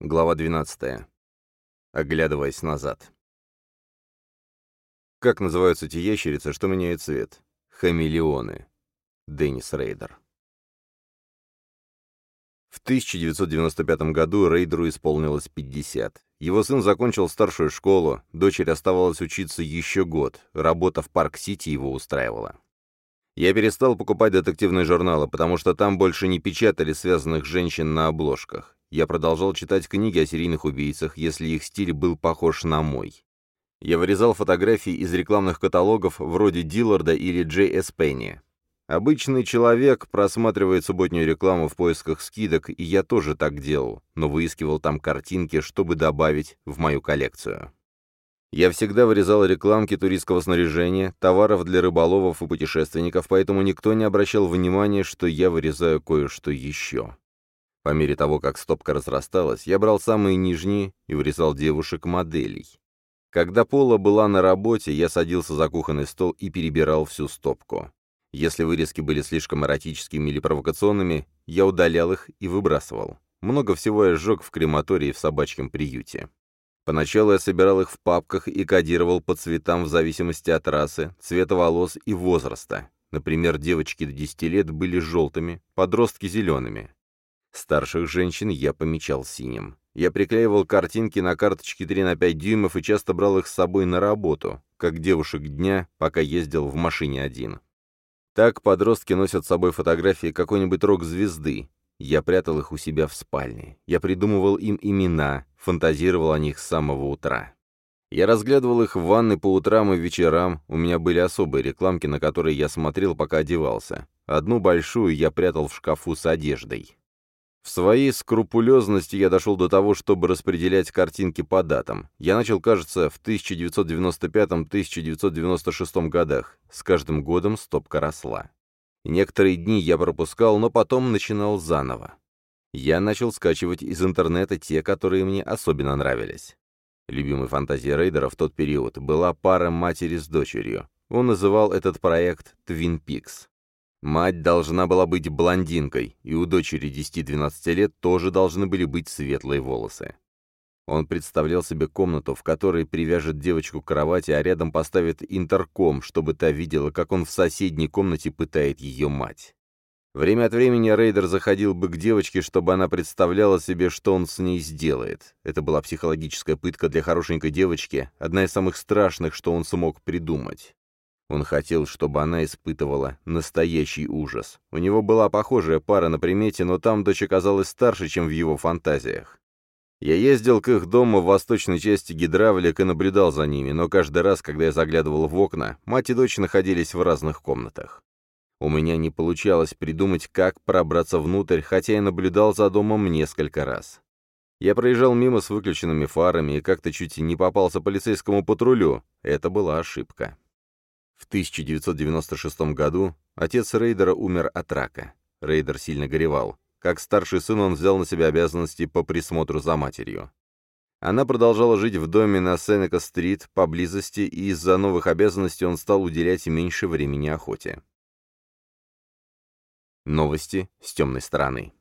Глава 12. Оглядываясь назад. Как называются те ящерицы, что меняют цвет? Хамелеоны. Деннис Рейдер. В 1995 году Рейдеру исполнилось 50. Его сын закончил старшую школу, дочери оставалось учиться еще год, работа в Парк-Сити его устраивала. Я перестал покупать детективные журналы, потому что там больше не печатали связанных женщин на обложках. Я продолжал читать книги о серийных убийцах, если их стиль был похож на мой. Я вырезал фотографии из рекламных каталогов вроде Дилларда или Джей Эс Пенни. Обычный человек просматривает субботнюю рекламу в поисках скидок, и я тоже так делал, но выискивал там картинки, чтобы добавить в мою коллекцию. Я всегда вырезал рекламки туристского снаряжения, товаров для рыболовов и путешественников, поэтому никто не обращал внимания, что я вырезаю кое-что еще. По мере того, как стопка разрасталась, я брал самые нижние и вырезал девушек-моделей. Когда Пола была на работе, я садился за кухонный стол и перебирал всю стопку. Если вырезки были слишком эротическими или провокационными, я удалял их и выбрасывал. Много всего я сжег в крематории в собачьем приюте. Поначалу я собирал их в папках и кодировал по цветам в зависимости от расы, цвета волос и возраста. Например, девочки до 10 лет были желтыми, подростки — зелеными. Старших женщин я помечал синим. Я приклеивал картинки на карточки 3 на 5 дюймов и часто брал их с собой на работу, как девушек дня, пока ездил в машине один. Так подростки носят с собой фотографии какой-нибудь рок-звезды. Я прятал их у себя в спальне. Я придумывал им имена, фантазировал о них с самого утра. Я разглядывал их в ванной по утрам и вечерам, у меня были особые рекламки, на которые я смотрел, пока одевался. Одну большую я прятал в шкафу с одеждой. В своей скрупулезности я дошел до того, чтобы распределять картинки по датам. Я начал, кажется, в 1995-1996 годах. С каждым годом стопка росла. Некоторые дни я пропускал, но потом начинал заново. Я начал скачивать из интернета те, которые мне особенно нравились. Любимой фантазией Рейдера в тот период была пара матери с дочерью. Он называл этот проект «Твин Пикс». Мать должна была быть блондинкой, и у дочери 10-12 лет тоже должны были быть светлые волосы. Он представлял себе комнату, в которой привяжет девочку к кровати, а рядом поставит интерком, чтобы та видела, как он в соседней комнате пытает ее мать. Время от времени Рейдер заходил бы к девочке, чтобы она представляла себе, что он с ней сделает. Это была психологическая пытка для хорошенькой девочки, одна из самых страшных, что он смог придумать. Он хотел, чтобы она испытывала настоящий ужас. У него была похожая пара на примете, но там дочь оказалась старше, чем в его фантазиях. Я ездил к их дому в восточной части гидравлик и наблюдал за ними, но каждый раз, когда я заглядывал в окна, мать и дочь находились в разных комнатах. У меня не получалось придумать, как пробраться внутрь, хотя я наблюдал за домом несколько раз. Я проезжал мимо с выключенными фарами и как-то чуть не попался полицейскому патрулю. Это была ошибка. В 1996 году отец Рейдера умер от рака. Рейдер сильно горевал. Как старший сын он взял на себя обязанности по присмотру за матерью. Она продолжала жить в доме на Сенека-стрит поблизости, и из-за новых обязанностей он стал уделять меньше времени охоте. Новости с темной стороны.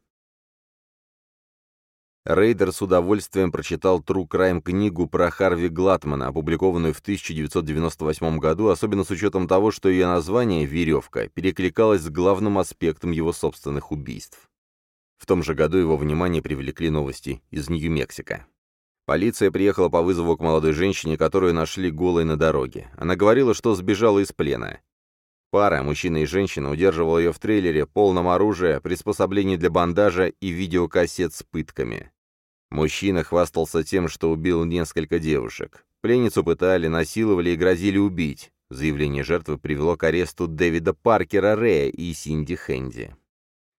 Рейдер с удовольствием прочитал True Crime книгу про Харви Глатмана, опубликованную в 1998 году, особенно с учетом того, что ее название «Веревка» перекликалось с главным аспектом его собственных убийств. В том же году его внимание привлекли новости из Нью-Мексико. Полиция приехала по вызову к молодой женщине, которую нашли голой на дороге. Она говорила, что сбежала из плена. Пара, мужчина и женщина, удерживала ее в трейлере, полном оружия, приспособлений для бандажа и видеокассет с пытками. Мужчина хвастался тем, что убил несколько девушек. Пленницу пытали, насиловали и грозили убить. Заявление жертвы привело к аресту Дэвида Паркера Рэя и Синди Хэнди.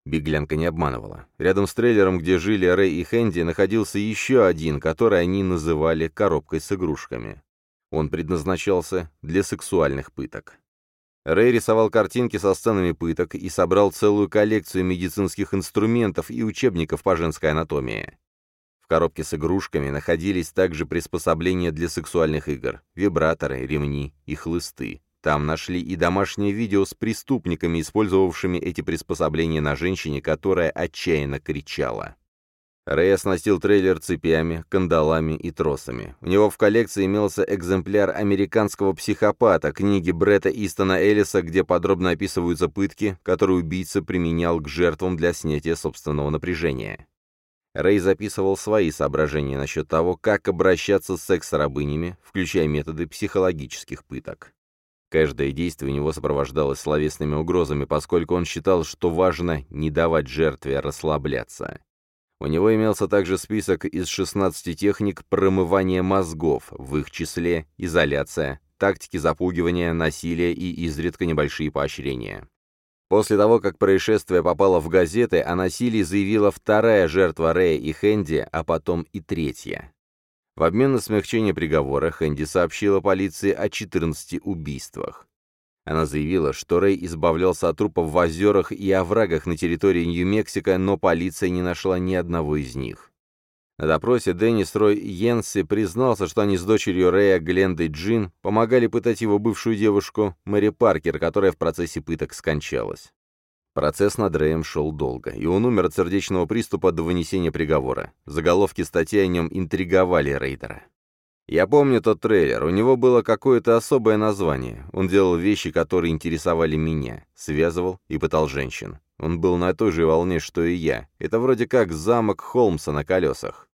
Беглянка не обманывала. Рядом с трейлером, где жили Рэй и Хэнди, находился еще один, который они называли «коробкой с игрушками». Он предназначался для сексуальных пыток. Рэй рисовал картинки со сценами пыток и собрал целую коллекцию медицинских инструментов и учебников по женской анатомии. В коробке с игрушками находились также приспособления для сексуальных игр, вибраторы, ремни и хлысты. Там нашли и домашнее видео с преступниками, использовавшими эти приспособления на женщине, которая отчаянно кричала. Рэй оснастил трейлер цепями, кандалами и тросами. У него в коллекции имелся экземпляр «Американского психопата» книги Бретта Истона Эллиса, где подробно описываются пытки, которые убийца применял к жертвам для снятия собственного напряжения. Рэй записывал свои соображения насчет того, как обращаться с секс-рабынями, включая методы психологических пыток. Каждое действие у него сопровождалось словесными угрозами, поскольку он считал, что важно не давать жертве расслабляться. У него имелся также список из 16 техник промывания мозгов, в их числе изоляция, тактики запугивания, насилия и изредка небольшие поощрения. После того, как происшествие попало в газеты, о насилии заявила вторая жертва Рэя и Хэнди, а потом и третья. В обмен на смягчение приговора Хэнди сообщила полиции о 14 убийствах. Она заявила, что Рэй избавлялся от трупов в озерах и оврагах на территории Нью-Мексико, но полиция не нашла ни одного из них. На допросе Деннис Рой Йенси признался, что они с дочерью Рэя Глендой Джин помогали пытать его бывшую девушку Мэри Паркер, которая в процессе пыток скончалась. Процесс над Рэем шел долго, и он умер от сердечного приступа до вынесения приговора. Заголовки статьи о нем интриговали Рейдера. Я помню тот трейлер, у него было какое-то особое название. Он делал вещи, которые интересовали меня, связывал и пытал женщин. Он был на той же волне, что и я. Это вроде как замок Холмса на колесах.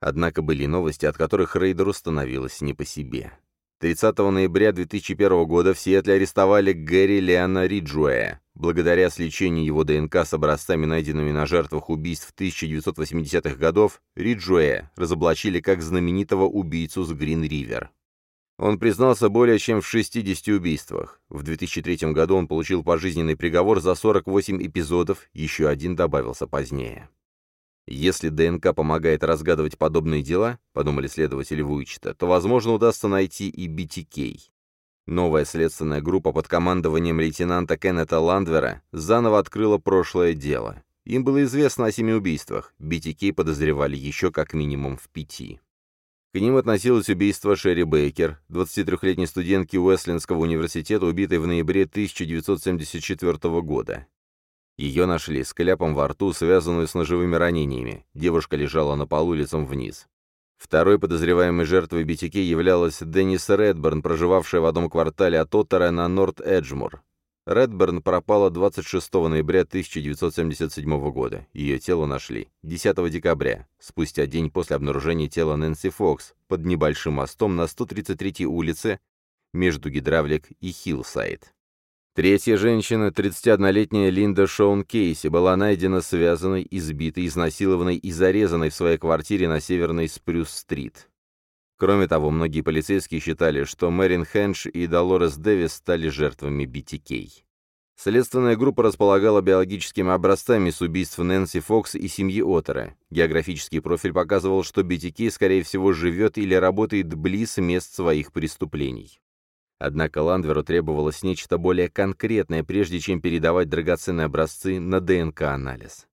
Однако были новости, от которых Рейдеру становилось не по себе. 30 ноября 2001 года в Сиэтле арестовали Гэри Леона Риджуэя. Благодаря сличению его ДНК с образцами, найденными на жертвах убийств 1980-х годов, Риджуэя разоблачили как знаменитого убийцу с Грин-Ривер. Он признался более чем в 60 убийствах. В 2003 году он получил пожизненный приговор за 48 эпизодов, еще один добавился позднее. Если ДНК помогает разгадывать подобные дела, подумали следователи Вуичта, то, возможно, удастся найти и BTK. Новая следственная группа под командованием лейтенанта Кеннета Ландвера заново открыла прошлое дело. Им было известно о семи убийствах, BTK подозревали еще как минимум в пяти. К ним относилось убийство Шерри Бейкер, 23-летней студентки Уэслинского университета, убитой в ноябре 1974 года. Ее нашли с кляпом во рту, связанную с ножевыми ранениями. Девушка лежала на полу лицом вниз. Второй подозреваемой жертвой BTK являлась Деннис Редберн, проживавшая в одном квартале от Оттера на Норт-Эджмур. Редберн пропала 26 ноября 1977 года. Ее тело нашли 10 декабря, спустя день после обнаружения тела Нэнси Фокс под небольшим мостом на 133-й улице между Гидравлик и Хиллсайд. Третья женщина, 31-летняя Линда Шоун Кейси, была найдена связанной, избитой, изнасилованной и зарезанной в своей квартире на северной Спрюс-стрит. Кроме того, многие полицейские считали, что Мэрин Хедж и Долорес Дэвис стали жертвами BTK. Следственная группа располагала биологическими образцами с убийств Нэнси Фокс и семьи Отеро. Географический профиль показывал, что BTK, скорее всего, живет или работает близ мест своих преступлений. Однако Ландверу требовалось нечто более конкретное, прежде чем передавать драгоценные образцы на ДНК-анализ.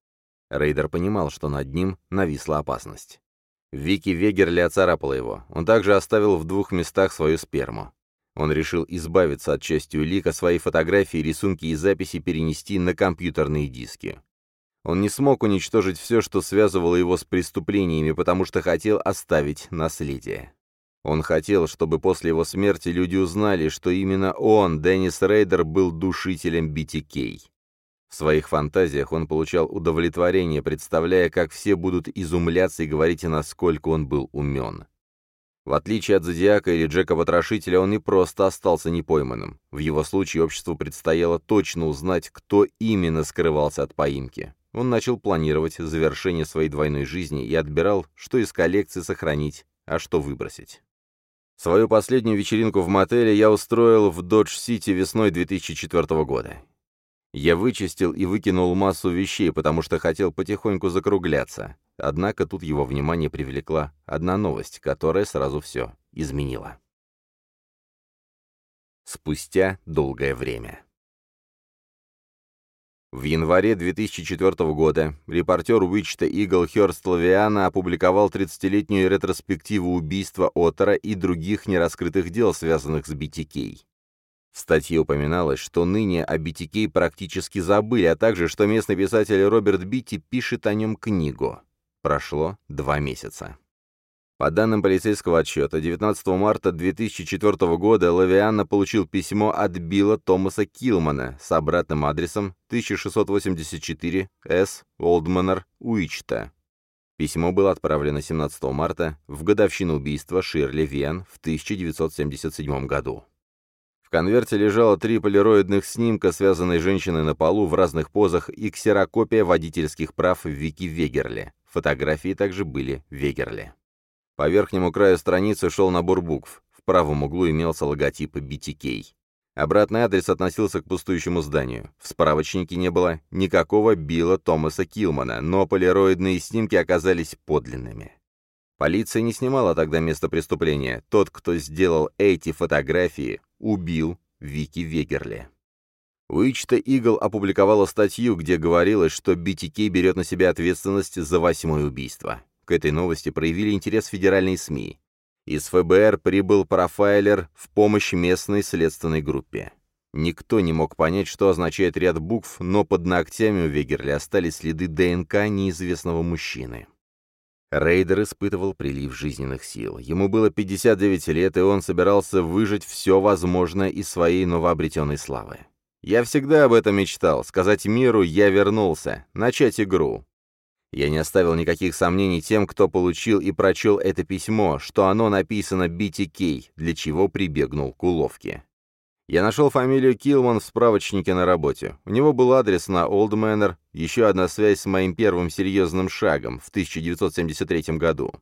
Рейдер понимал, что над ним нависла опасность. Вики Вегерли оцарапала его. Он также оставил в двух местах свою сперму. Он решил избавиться от части улика, свои фотографии, рисунки и записи перенести на компьютерные диски. Он не смог уничтожить все, что связывало его с преступлениями, потому что хотел оставить наследие. Он хотел, чтобы после его смерти люди узнали, что именно он, Деннис Рейдер, был душителем BTK. В своих фантазиях он получал удовлетворение, представляя, как все будут изумляться и говорить, насколько он был умен. В отличие от Зодиака или Джека Потрошителя, он не просто остался непойманным. В его случае обществу предстояло точно узнать, кто именно скрывался от поимки. Он начал планировать завершение своей двойной жизни и отбирал, что из коллекции сохранить, а что выбросить. Свою последнюю вечеринку в мотеле я устроил в Додж-Сити весной 2004 года. Я вычистил и выкинул массу вещей, потому что хотел потихоньку закругляться. Однако тут его внимание привлекла одна новость, которая сразу все изменила. Спустя долгое время. В январе 2004 года репортер Уичта Игл Хёрст Лавиана опубликовал 30-летнюю ретроспективу убийства Оттера и других нераскрытых дел, связанных с BTK. В статье упоминалось, что ныне о BTK практически забыли, а также, что местный писатель Роберт Битти пишет о нем книгу. Прошло два месяца. По данным полицейского отчета, 19 марта 2004 года Лавианна получил письмо от Билла Томаса Килмана с обратным адресом 1684 С. Олдманер, Уичта. Письмо было отправлено 17 марта в годовщину убийства Ширли Вен в 1977 году. Конверте лежало три полироидных снимка, связанной женщиной на полу в разных позах и ксерокопия водительских прав Вики Вегерле. Фотографии также были Вегерле. По верхнему краю страницы шел набор букв. В правом углу имелся логотип BTK. Обратный адрес относился к пустующему зданию. В справочнике не было никакого Билла Томаса Килмана, но полироидные снимки оказались подлинными. Полиция не снимала тогда место преступления. Тот, кто сделал эти фотографии, убил Вики Вегерли. Уичта Игл опубликовала статью, где говорилось, что BTK берет на себя ответственность за восьмое убийство. К этой новости проявили интерес федеральные СМИ. Из ФБР прибыл профайлер в помощь местной следственной группе. Никто не мог понять, что означает ряд букв, но под ногтями у Вегерли остались следы ДНК неизвестного мужчины. Рейдер испытывал прилив жизненных сил. Ему было 59 лет, и он собирался выжить все возможное из своей новообретенной славы. «Я всегда об этом мечтал, сказать миру «я вернулся», начать игру. Я не оставил никаких сомнений тем, кто получил и прочел это письмо, что оно написано BTK, для чего прибегнул к уловке. Я нашел фамилию Килман в справочнике на работе. У него был адрес на Олд Мэннер, еще одна связь с моим первым серьезным шагом в 1973 году.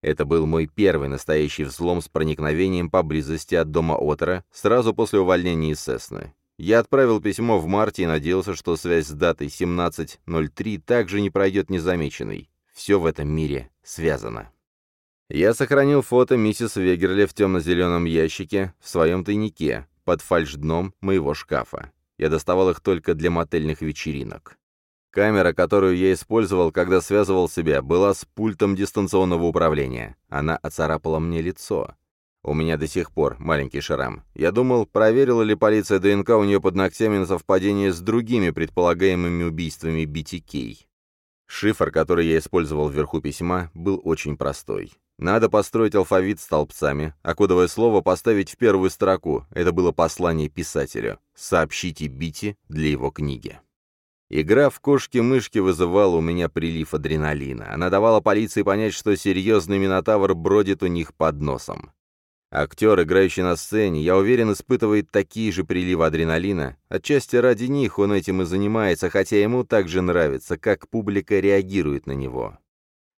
Это был мой первый настоящий взлом с проникновением поблизости от дома Отера сразу после увольнения из Сесны. Я отправил письмо в марте и надеялся, что связь с датой 17.03 также не пройдет незамеченной. Все в этом мире связано. Я сохранил фото миссис Вегерли в темно-зеленом ящике в своем тайнике, под фальшдном моего шкафа. Я доставал их только для мотельных вечеринок. Камера, которую я использовал, когда связывал себя, была с пультом дистанционного управления. Она оцарапала мне лицо. У меня до сих пор маленький шрам. Я думал, проверила ли полиция ДНК у нее под ногтями на совпадение с другими предполагаемыми убийствами BTK. Шифр, который я использовал вверху письма, был очень простой. Надо построить алфавит столбцами, а кодовое слово поставить в первую строку. Это было послание писателю. Сообщите Бити для его книги. Игра в кошки-мышки вызывала у меня прилив адреналина. Она давала полиции понять, что серьезный Минотавр бродит у них под носом. Актер, играющий на сцене, я уверен, испытывает такие же приливы адреналина. Отчасти ради них он этим и занимается, хотя ему также нравится, как публика реагирует на него.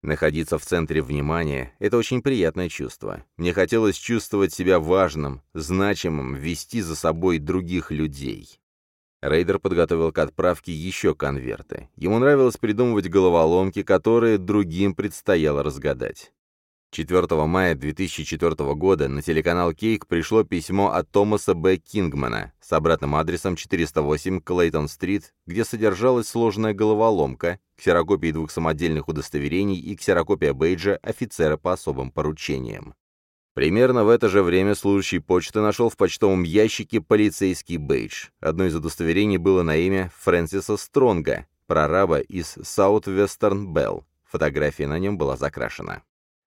Находиться в центре внимания — это очень приятное чувство. Мне хотелось чувствовать себя важным, значимым, вести за собой других людей. Рейдер подготовил к отправке еще конверты. Ему нравилось придумывать головоломки, которые другим предстояло разгадать. 4 мая 2004 года на телеканал Кейк пришло письмо от Томаса Б. Кингмана с обратным адресом 408 Клейтон-стрит, где содержалась сложная головоломка, ксерокопии двух самодельных удостоверений и ксерокопия бейджа офицера по особым поручениям. Примерно в это же время служащий почты нашел в почтовом ящике полицейский бейдж. Одно из удостоверений было на имя Фрэнсиса Стронга, прораба из Саут-Вестерн Белл. Фотография на нем была закрашена.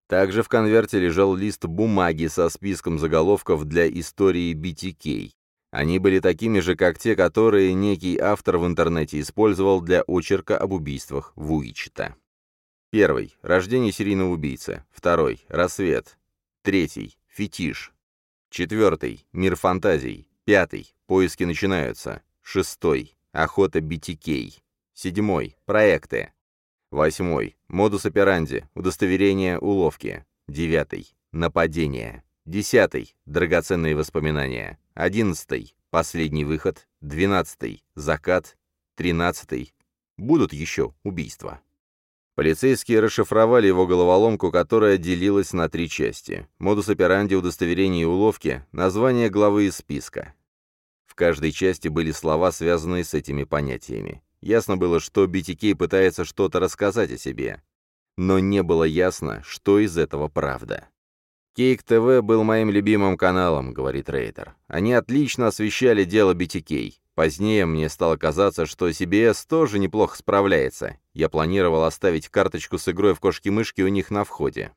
Также в конверте лежал лист бумаги со списком заголовков для истории BTK. Они были такими же, как те, которые некий автор в интернете использовал для очерка об убийствах в. Первый. Рождение серийного убийцы. Второй. Рассвет. Третий. Фетиш. Четвертый. Мир фантазий. Пятый. Поиски начинаются. Шестой. Охота BTK. Седьмой. Проекты. Восьмой. Модус операнди. Удостоверение уловки. Девятый. Нападение. Десятый. Драгоценные воспоминания. Одиннадцатый. Последний выход. Двенадцатый. Закат. Тринадцатый. Будут еще убийства. Полицейские расшифровали его головоломку, которая делилась на три части. Модус операнди, удостоверение и уловки, название главы из списка. В каждой части были слова, связанные с этими понятиями. Ясно было, что BTK пытается что-то рассказать о себе. Но не было ясно, что из этого правда. «Кейк ТВ был моим любимым каналом», — говорит Рейтер. «Они отлично освещали дело BTK. Позднее мне стало казаться, что CBS тоже неплохо справляется. Я планировал оставить карточку с игрой в кошки-мышки у них на входе.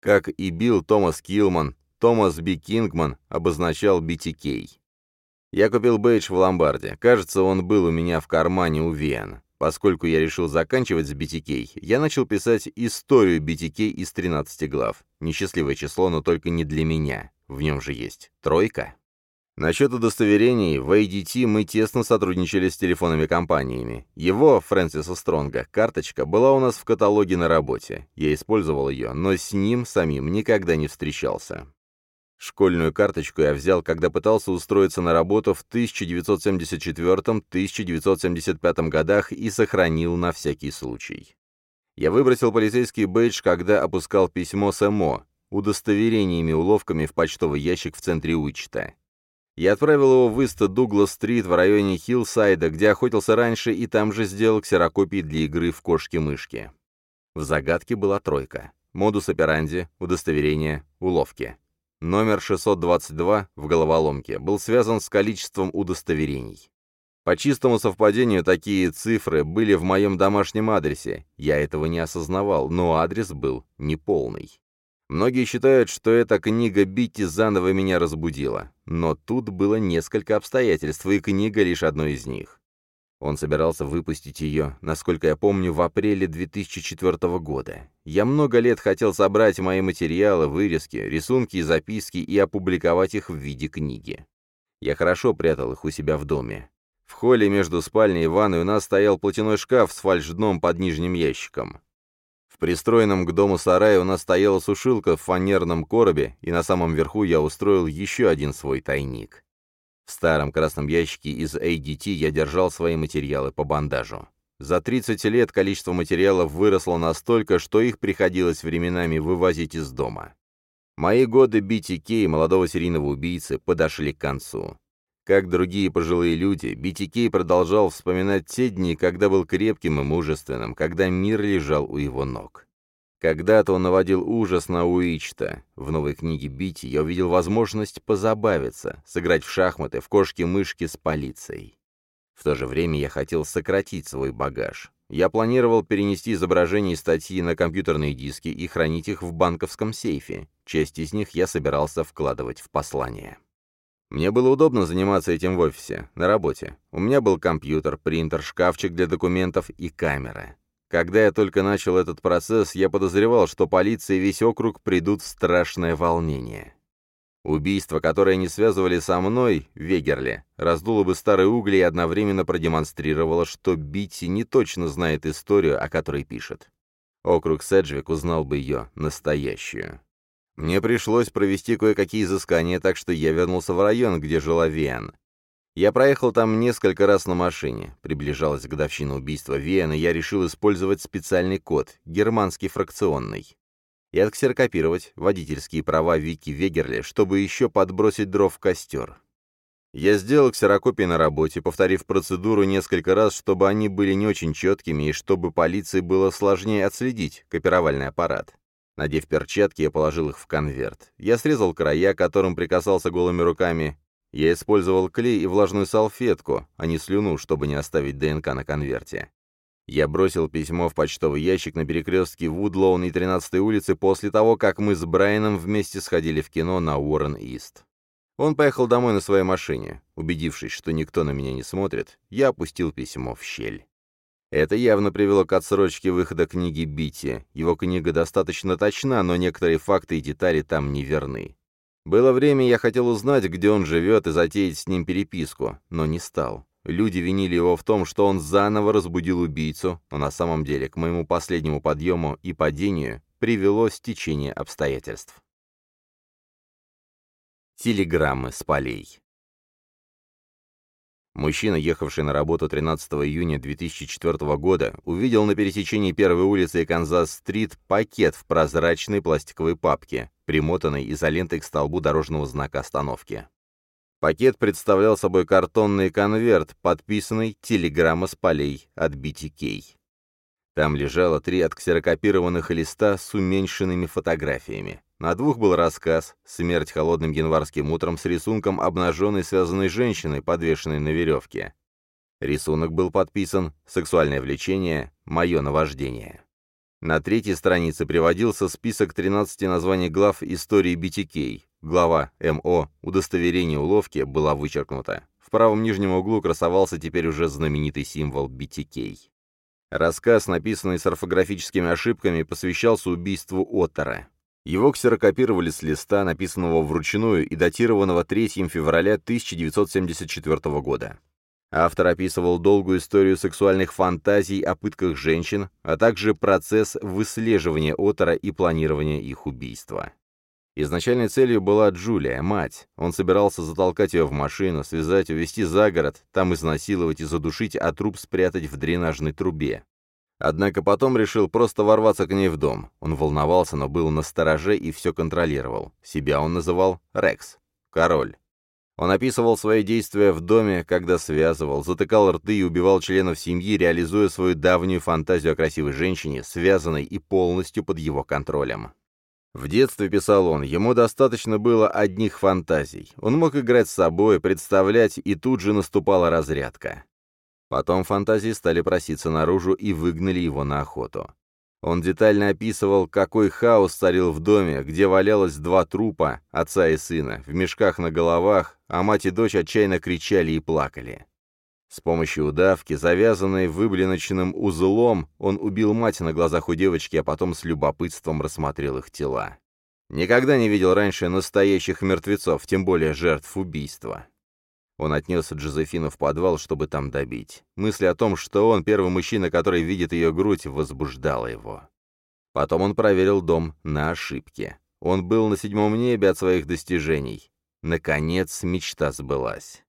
Как и Билл Томас Килман, Томас Би Кингман обозначал BTK. Я купил бейдж в ломбарде. Кажется, он был у меня в кармане у Вен. Поскольку я решил заканчивать с BTK, я начал писать историю BTK из 13 глав. Несчастливое число, но только не для меня. В нем же есть тройка. Насчет удостоверений, в ADT мы тесно сотрудничали с телефонными компаниями. Его, Фрэнсиса Стронга, карточка была у нас в каталоге на работе. Я использовал ее, но с ним самим никогда не встречался. Школьную карточку я взял, когда пытался устроиться на работу в 1974-1975 годах и сохранил на всякий случай. Я выбросил полицейский бейдж, когда опускал письмо с МО, удостоверениями-уловками в почтовый ящик в центре Уичита. Я отправил его в Ист-Дуглас-стрит в районе Хиллсайда, где охотился раньше, и там же сделал ксерокопии для игры в кошки-мышки. В загадке была тройка. Модус операнди, удостоверение, уловки. Номер 622 в головоломке был связан с количеством удостоверений. По чистому совпадению такие цифры были в моем домашнем адресе. Я этого не осознавал, но адрес был неполный. Многие считают, что эта книга Битти заново меня разбудила, но тут было несколько обстоятельств, и книга лишь одно из них. Он собирался выпустить ее, насколько я помню, в апреле 2004 года. Я много лет хотел собрать мои материалы, вырезки, рисунки и записки и опубликовать их в виде книги. Я хорошо прятал их у себя в доме. В холле между спальней и ванной у нас стоял платяной шкаф с фальшдном под нижним ящиком. В пристроенном к дому сарае у нас стояла сушилка в фанерном коробе, и на самом верху я устроил еще один свой тайник. В старом красном ящике из ADT я держал свои материалы по бандажу. За 30 лет количество материалов выросло настолько, что их приходилось временами вывозить из дома. Мои годы BTK, молодого серийного убийцы, подошли к концу. Как другие пожилые люди, BTK продолжал вспоминать те дни, когда был крепким и мужественным, когда мир лежал у его ног. Когда-то он наводил ужас на Уичта. В новой книге Бити я увидел возможность позабавиться, сыграть в шахматы, в кошки-мышки с полицией. В то же время я хотел сократить свой багаж. Я планировал перенести изображения и статьи на компьютерные диски и хранить их в банковском сейфе. Часть из них я собирался вкладывать в послание. Мне было удобно заниматься этим в офисе, на работе. У меня был компьютер, принтер, шкафчик для документов и камера. Когда я только начал этот процесс, я подозревал, что полиция и весь округ придут в страшное волнение. Убийство, которое они связывали со мной, Вегерли, раздуло бы старые угли и одновременно продемонстрировало, что Битти не точно знает историю, о которой пишет. Округ Седжвик узнал бы ее настоящую. Мне пришлось провести кое-какие изыскания, так что я вернулся в район, где жила Виан. Я проехал там несколько раз на машине. Приближалась годовщина убийства Виан, и я решил использовать специальный код, германский фракционный. И отксерокопировать водительские права Вики Вегерли, чтобы еще подбросить дров в костер. Я сделал ксерокопии на работе, повторив процедуру несколько раз, чтобы они были не очень четкими и чтобы полиции было сложнее отследить копировальный аппарат. Надев перчатки, я положил их в конверт. Я срезал края, которым прикасался голыми руками. Я использовал клей и влажную салфетку, а не слюну, чтобы не оставить ДНК на конверте. Я бросил письмо в почтовый ящик на перекрестке Вудлоун и 13-й улицы после того, как мы с Брайаном вместе сходили в кино на Уоррен-Ист. Он поехал домой на своей машине. Убедившись, что никто на меня не смотрит, я опустил письмо в щель. Это явно привело к отсрочке выхода книги Бити. Его книга достаточно точна, но некоторые факты и детали там не верны. Было время, я хотел узнать, где он живет, и затеять с ним переписку, но не стал. Люди винили его в том, что он заново разбудил убийцу, но на самом деле к моему последнему подъему и падению привело стечение обстоятельств. Телеграммы с полей Мужчина, ехавший на работу 13 июня 2004 года, увидел на пересечении первой улицы и Канзас-стрит пакет в прозрачной пластиковой папке, примотанной изолентой к столбу дорожного знака остановки. Пакет представлял собой картонный конверт, подписанный «Телеграмма с полей» от BTK. Там лежало три отксерокопированных листа с уменьшенными фотографиями. На двух был рассказ «Смерть холодным январским утром» с рисунком обнаженной связанной женщины, подвешенной на веревке. Рисунок был подписан «Сексуальное влечение. Мое наваждение». На третьей странице приводился список 13 названий глав истории BTK. Глава МО «Удостоверение уловки» была вычеркнута. В правом нижнем углу красовался теперь уже знаменитый символ BTK. Рассказ, написанный с орфографическими ошибками, посвящался убийству Оттера. Его ксерокопировали с листа, написанного вручную и датированного 3 февраля 1974 года. Автор описывал долгую историю сексуальных фантазий о пытках женщин, а также процесс выслеживания Оттера и планирования их убийства. Изначальной целью была Джулия, мать. Он собирался затолкать ее в машину, связать, увезти за город, там изнасиловать и задушить, а труп спрятать в дренажной трубе. Однако потом решил просто ворваться к ней в дом. Он волновался, но был на стороже и все контролировал. Себя он называл Рекс, король. Он описывал свои действия в доме, когда связывал, затыкал рты и убивал членов семьи, реализуя свою давнюю фантазию о красивой женщине, связанной и полностью под его контролем. В детстве, писал он, ему достаточно было одних фантазий. Он мог играть с собой, представлять, и тут же наступала разрядка. Потом фантазии стали проситься наружу и выгнали его на охоту. Он детально описывал, какой хаос царил в доме, где валялось два трупа, отца и сына, в мешках на головах, а мать и дочь отчаянно кричали и плакали. С помощью удавки, завязанной выблиночным узлом, он убил мать на глазах у девочки, а потом с любопытством рассмотрел их тела. Никогда не видел раньше настоящих мертвецов, тем более жертв убийства. Он отнес Джозефину в подвал, чтобы там добить. Мысль о том, что он первый мужчина, который видит ее грудь, возбуждала его. Потом он проверил дом на ошибки. Он был на седьмом небе от своих достижений. Наконец, мечта сбылась.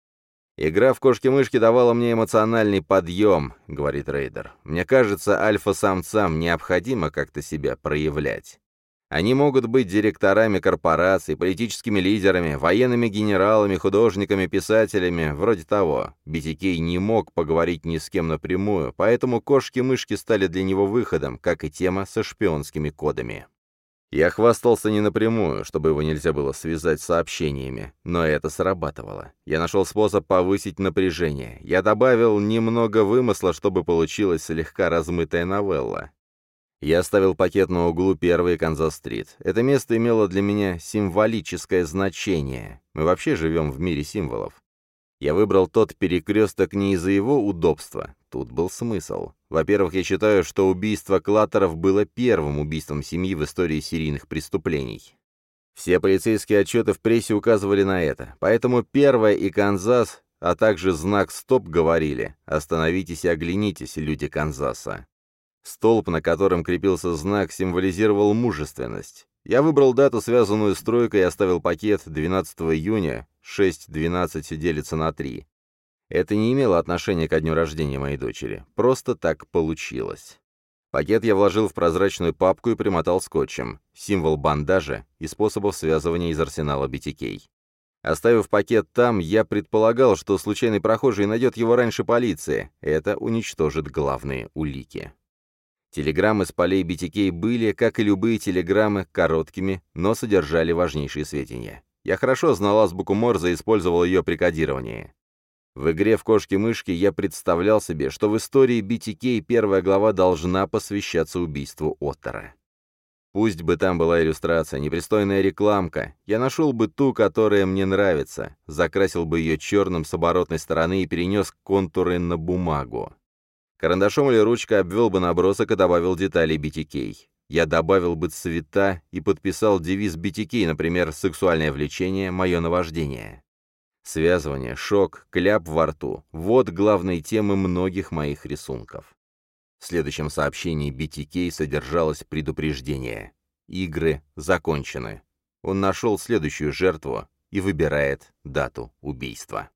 «Игра в кошки-мышки давала мне эмоциональный подъем», — говорит Рейдер. «Мне кажется, альфа-самцам необходимо как-то себя проявлять. Они могут быть директорами корпораций, политическими лидерами, военными генералами, художниками, писателями, вроде того. BTK не мог поговорить ни с кем напрямую, поэтому кошки-мышки стали для него выходом, как и тема со шпионскими кодами. Я хвастался не напрямую, чтобы его нельзя было связать с сообщениями, но это срабатывало. Я нашел способ повысить напряжение. Я добавил немного вымысла, чтобы получилась слегка размытая новелла. Я оставил пакет на углу первой Канзас-стрит. Это место имело для меня символическое значение. Мы вообще живем в мире символов. Я выбрал тот перекресток не из-за его удобства. Тут был смысл. Во-первых, я считаю, что убийство Клаттеров было первым убийством семьи в истории серийных преступлений. Все полицейские отчеты в прессе указывали на это. Поэтому первое и Канзас, а также знак «Стоп» говорили «Остановитесь и оглянитесь, люди Канзаса». Столб, на котором крепился знак, символизировал мужественность. Я выбрал дату, связанную с тройкой, и оставил пакет 12 июня, 6.12 делится на 3. Это не имело отношения ко дню рождения моей дочери. Просто так получилось. Пакет я вложил в прозрачную папку и примотал скотчем. Символ бандажа и способов связывания из арсенала BTK. Оставив пакет там, я предполагал, что случайный прохожий найдет его раньше полиции. Это уничтожит главные улики. Телеграммы с полей BTK были, как и любые телеграммы, короткими, но содержали важнейшие сведения. Я хорошо знал азбуку Морзе и использовал ее при кодировании. В игре в кошки-мышки я представлял себе, что в истории BTK первая глава должна посвящаться убийству Оттера. Пусть бы там была иллюстрация, непристойная рекламка, я нашел бы ту, которая мне нравится, закрасил бы ее черным с оборотной стороны и перенес контуры на бумагу. Карандашом или ручкой обвел бы набросок и добавил детали BTK. Я добавил бы цвета и подписал девиз BTK, например, «Сексуальное влечение, мое наваждение». Связывание, шок, кляп во рту — вот главные темы многих моих рисунков. В следующем сообщении BTK содержалось предупреждение. Игры закончены. Он нашел следующую жертву и выбирает дату убийства.